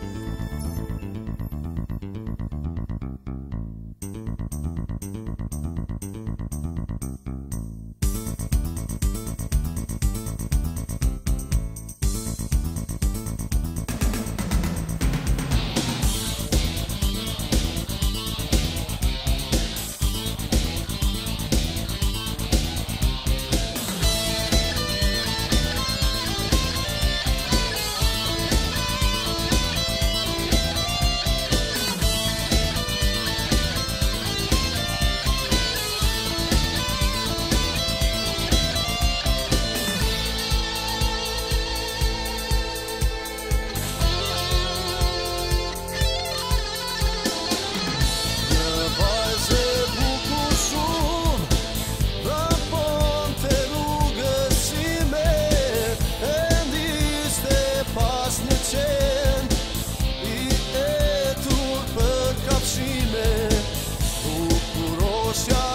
Música devoción.